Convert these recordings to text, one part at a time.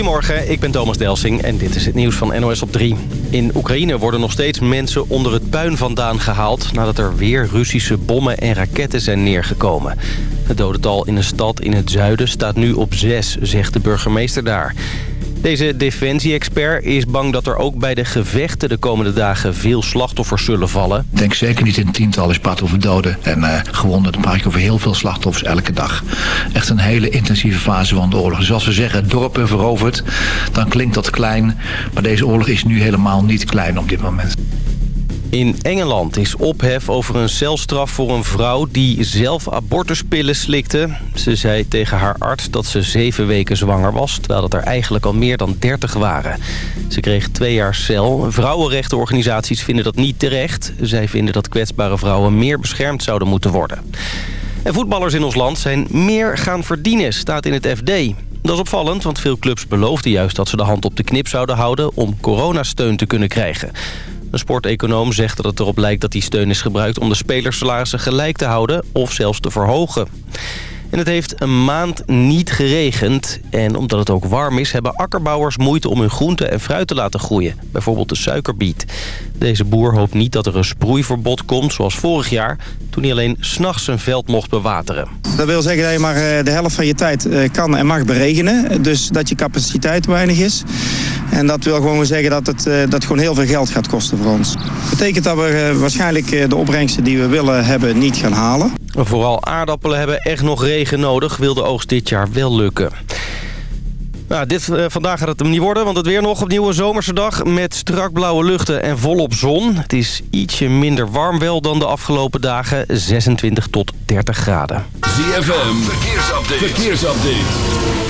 Goedemorgen, ik ben Thomas Delsing en dit is het nieuws van NOS op 3. In Oekraïne worden nog steeds mensen onder het puin vandaan gehaald... nadat er weer Russische bommen en raketten zijn neergekomen. Het dodental in een stad in het zuiden staat nu op zes, zegt de burgemeester daar. Deze defensie-expert is bang dat er ook bij de gevechten de komende dagen veel slachtoffers zullen vallen. Ik denk zeker niet in tientallen, praat over doden en uh, gewonden. Dan praat ik over heel veel slachtoffers elke dag. Echt een hele intensieve fase van de oorlog. Dus als we zeggen dorpen veroverd, dan klinkt dat klein. Maar deze oorlog is nu helemaal niet klein op dit moment. In Engeland is ophef over een celstraf voor een vrouw die zelf abortuspillen slikte. Ze zei tegen haar arts dat ze zeven weken zwanger was, terwijl dat er eigenlijk al meer dan dertig waren. Ze kreeg twee jaar cel. Vrouwenrechtenorganisaties vinden dat niet terecht. Zij vinden dat kwetsbare vrouwen meer beschermd zouden moeten worden. En voetballers in ons land zijn meer gaan verdienen, staat in het FD. Dat is opvallend, want veel clubs beloofden juist dat ze de hand op de knip zouden houden... om coronasteun te kunnen krijgen. Een sporteconoom zegt dat het erop lijkt dat die steun is gebruikt... om de spelersalarissen gelijk te houden of zelfs te verhogen. En het heeft een maand niet geregend. En omdat het ook warm is, hebben akkerbouwers moeite om hun groenten en fruit te laten groeien. Bijvoorbeeld de suikerbiet. Deze boer hoopt niet dat er een sproeiverbod komt, zoals vorig jaar... toen hij alleen s'nachts zijn veld mocht bewateren. Dat wil zeggen dat je maar eh, de helft van je tijd eh, kan en mag beregenen. Dus dat je capaciteit weinig is. En dat wil gewoon zeggen dat het uh, dat gewoon heel veel geld gaat kosten voor ons. Dat betekent dat we waarschijnlijk de opbrengsten die we willen hebben niet gaan halen. Vooral aardappelen hebben echt nog regen nodig. Wil de oogst dit jaar wel lukken. Nou, dit, uh, vandaag gaat het hem niet worden, want het weer nog opnieuw een zomerse dag... met strak blauwe luchten en volop zon. Het is ietsje minder warm wel dan de afgelopen dagen, 26 tot 30 graden. ZFM, verkeersupdate. verkeersupdate.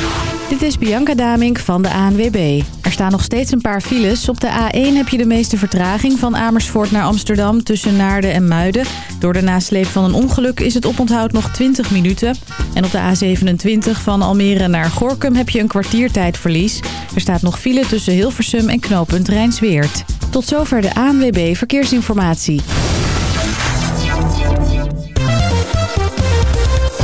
Dit is Bianca Damink van de ANWB. Er staan nog steeds een paar files. Op de A1 heb je de meeste vertraging van Amersfoort naar Amsterdam tussen Naarden en Muiden. Door de nasleep van een ongeluk is het oponthoud nog 20 minuten. En op de A27 van Almere naar Gorkum heb je een kwartiertijdverlies. Er staat nog file tussen Hilversum en knooppunt Rijnsweert. Tot zover de ANWB Verkeersinformatie.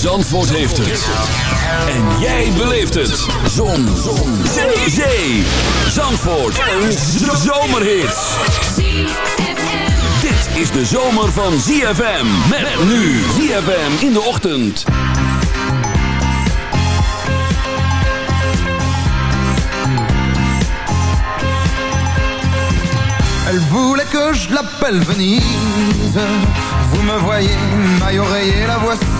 Zandvoort heeft het. En jij beleeft het. Zon. Zon. Zee. Zee. Zandvoort. Een zomerhit. Dit is de zomer van ZFM. Met nu ZFM in de ochtend. Elle voulait que je l'appelle Venise Vous me voyez, maille oreiller, la voix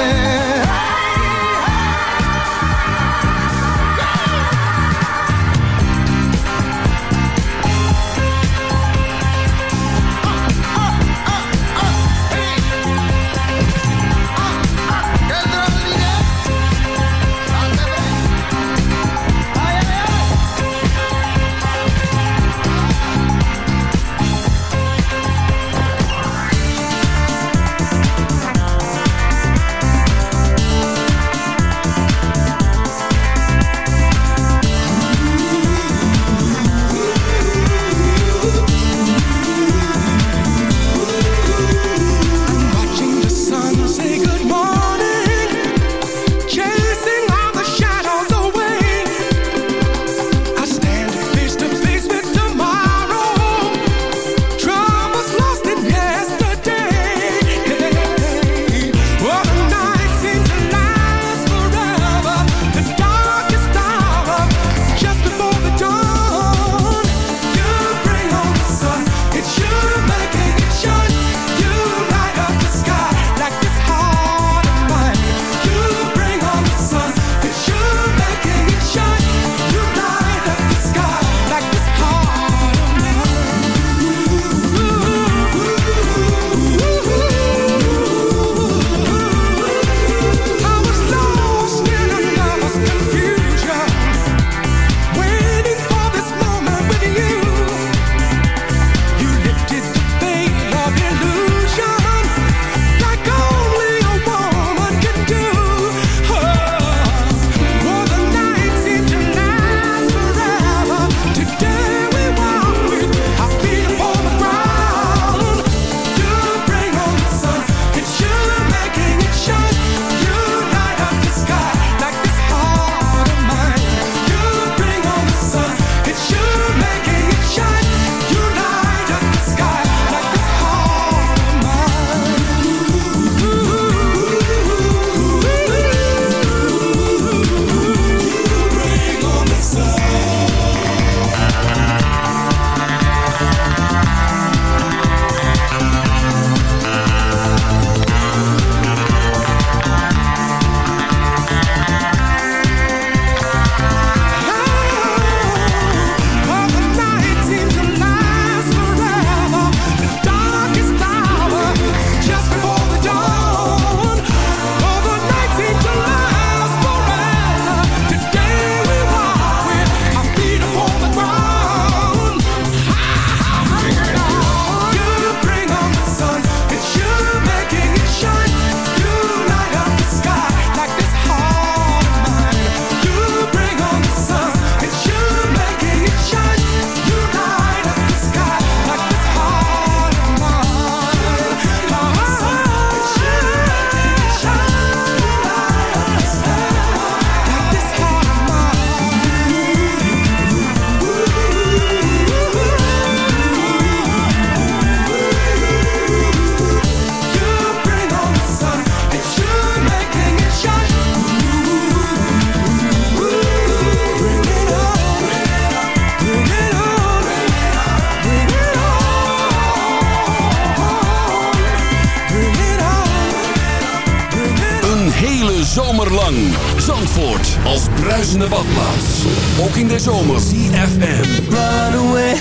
bruisende badplaats. Ook in de zomer. CFM. Run away,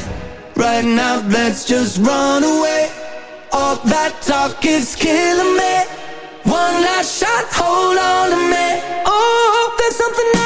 right now let's just run away. All that talk is killing me. One last shot, hold on to me. Oh, there's something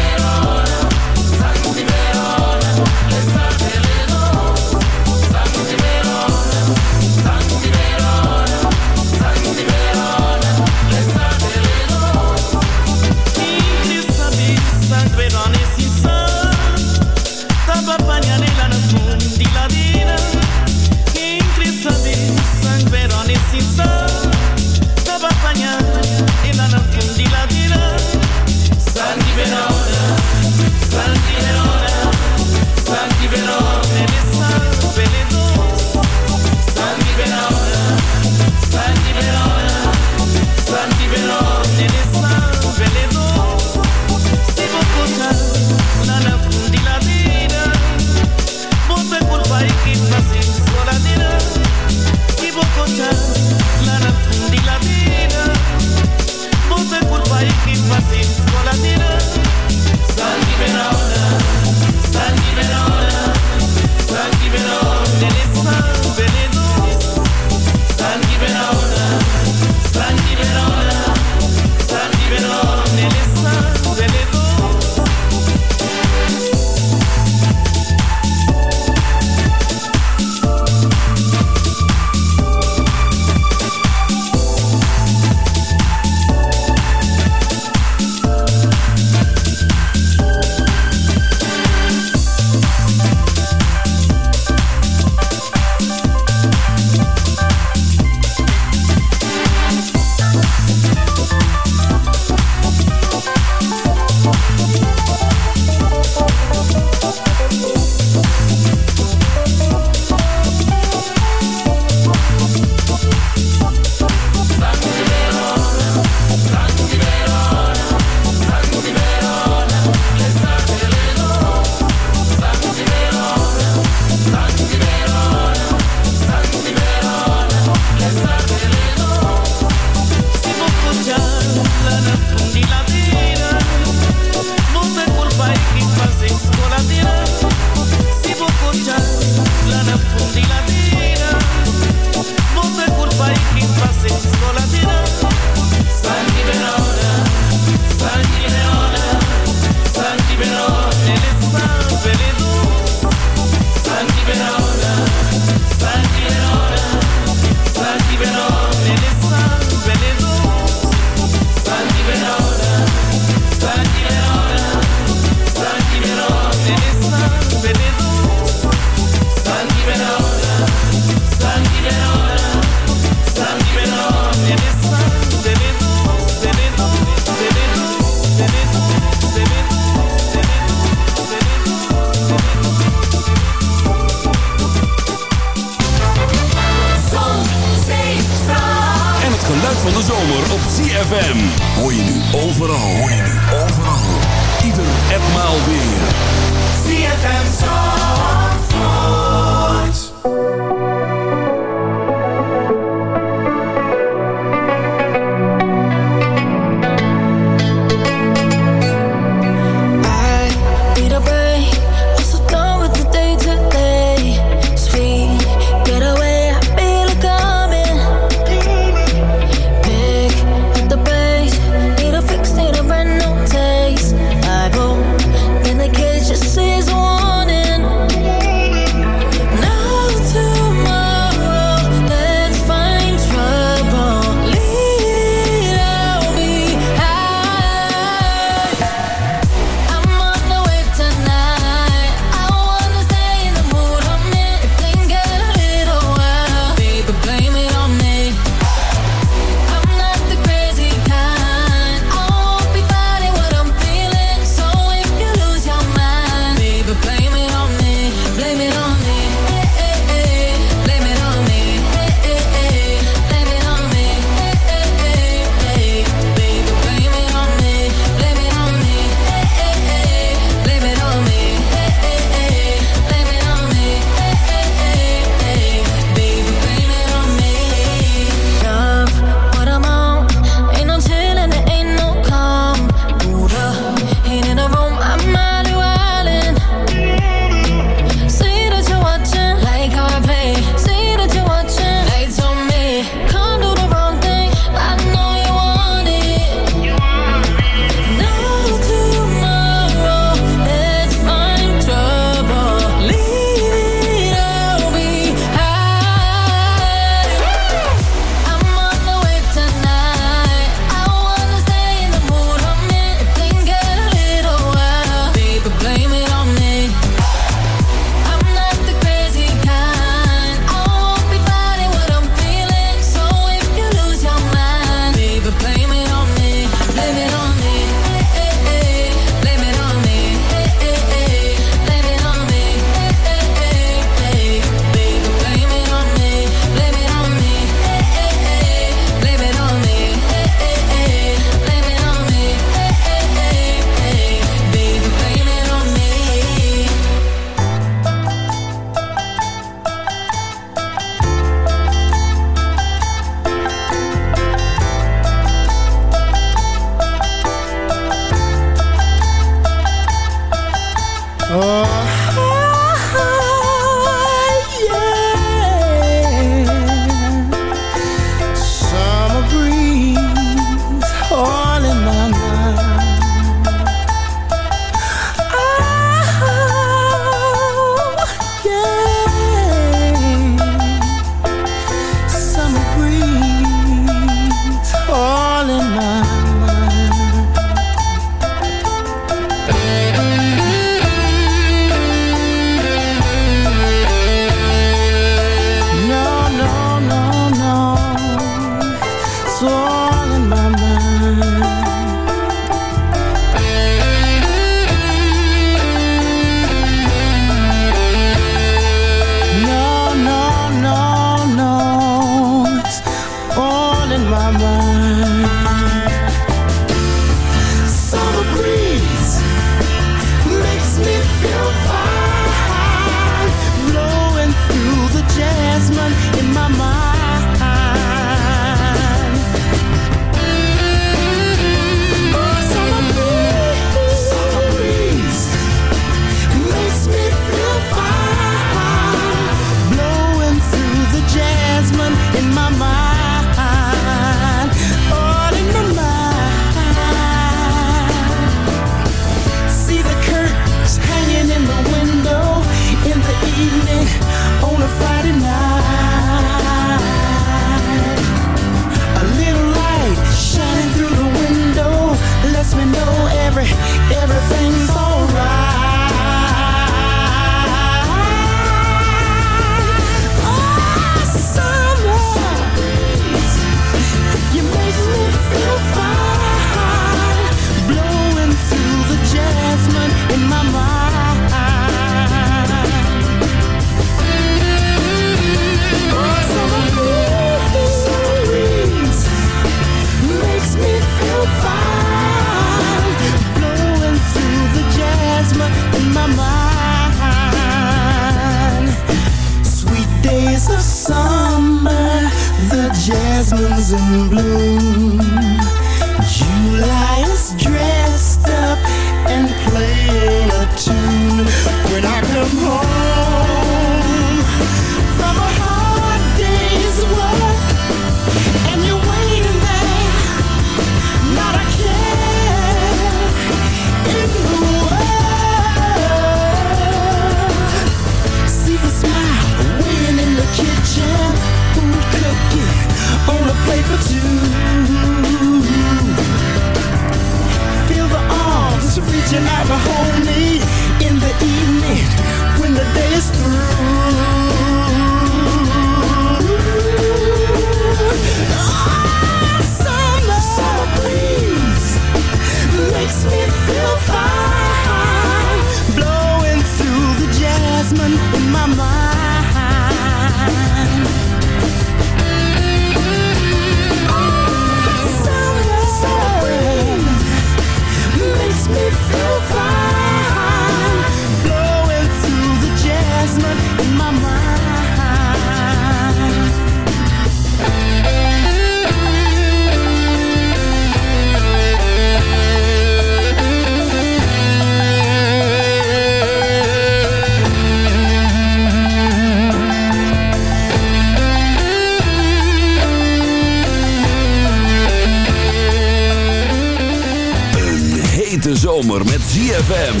De zomer met ZFM.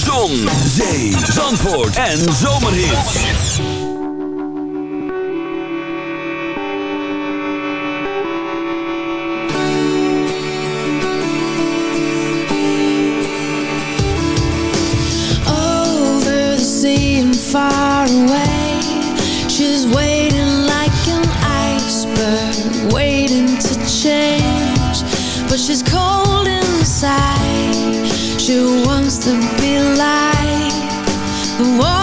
Zon, zee, zandvoort en zomerhits. Over the sea and far away. She's waiting like an iceberg, waiting to change. But she's cold inside. She wants to be like the one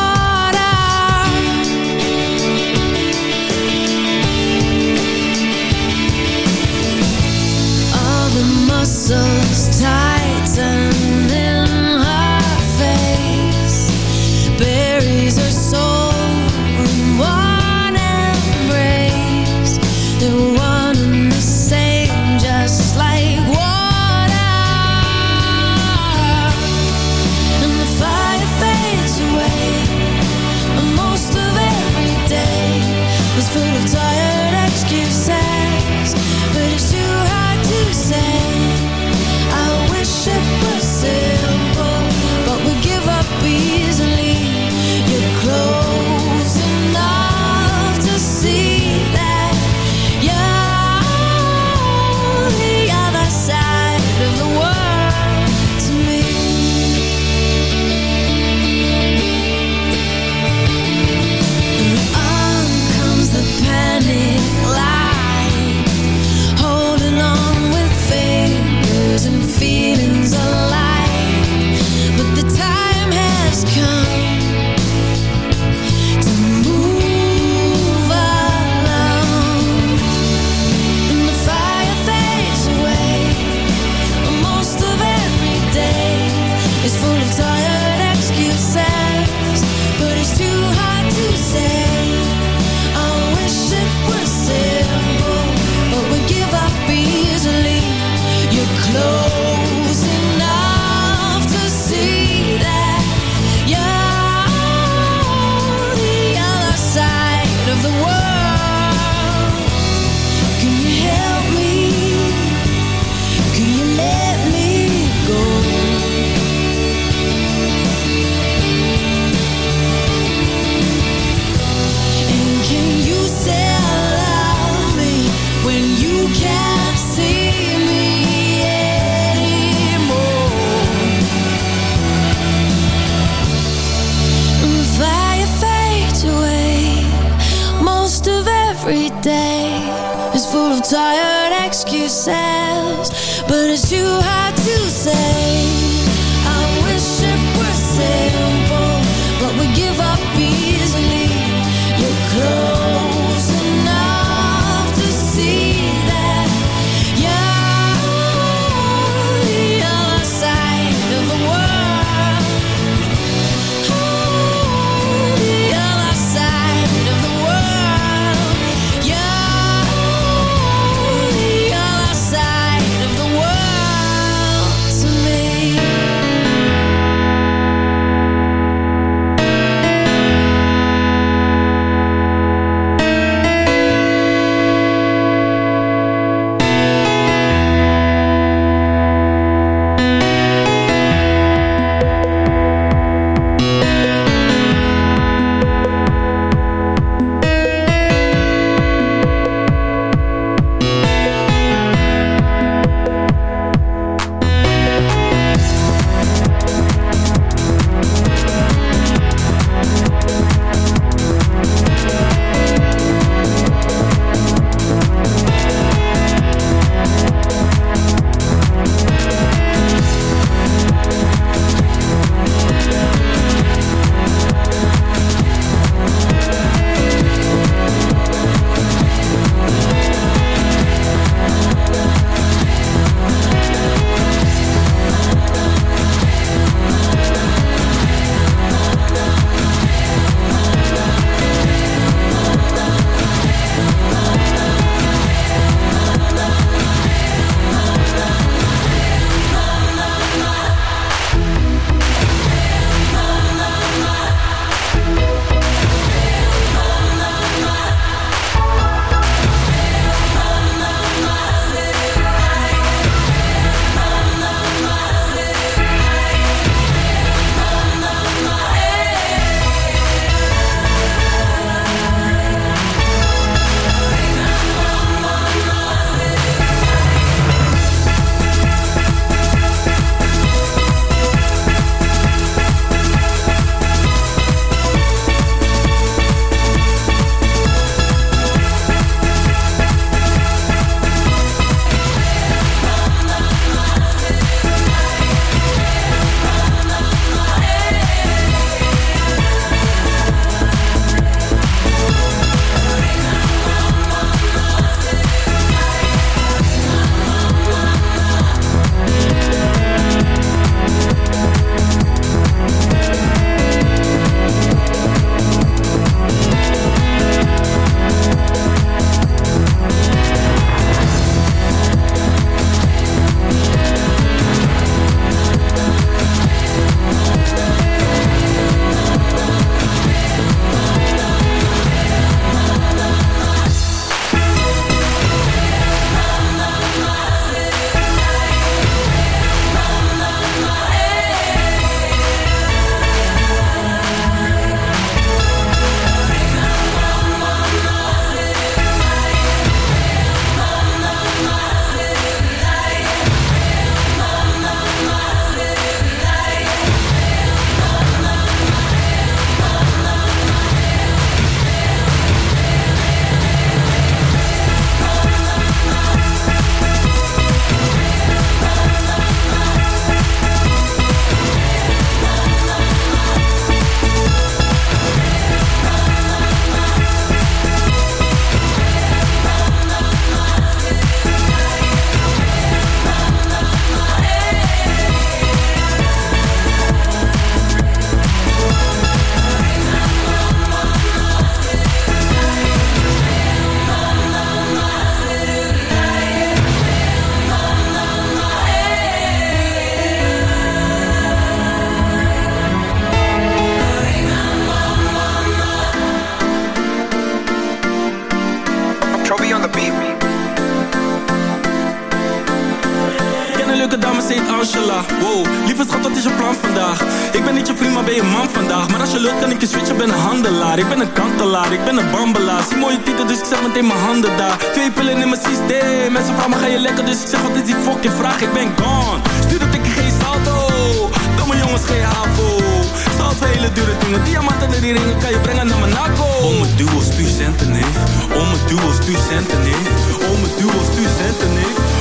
die ringen kan je brengen naar Monaco Om het duo, stuur centen, neef Om het duo, stuur centen, neef Om het duo, stuur centen, neef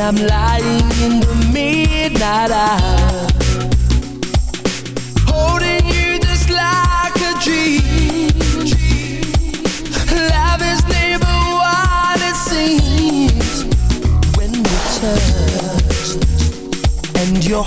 I'm lying in the midnight hour Holding you just like a dream. Love is never what it seems When we touch And your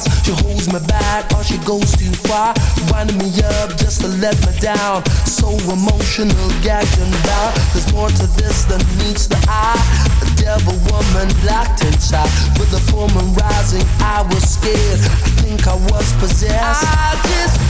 twice. She holds me back or she goes too far. Winding me up just to let me down. So emotional, gagged and bound. There's more to this than meets the eye. A devil woman locked inside. With the full rising, I was scared. I think I was possessed. I just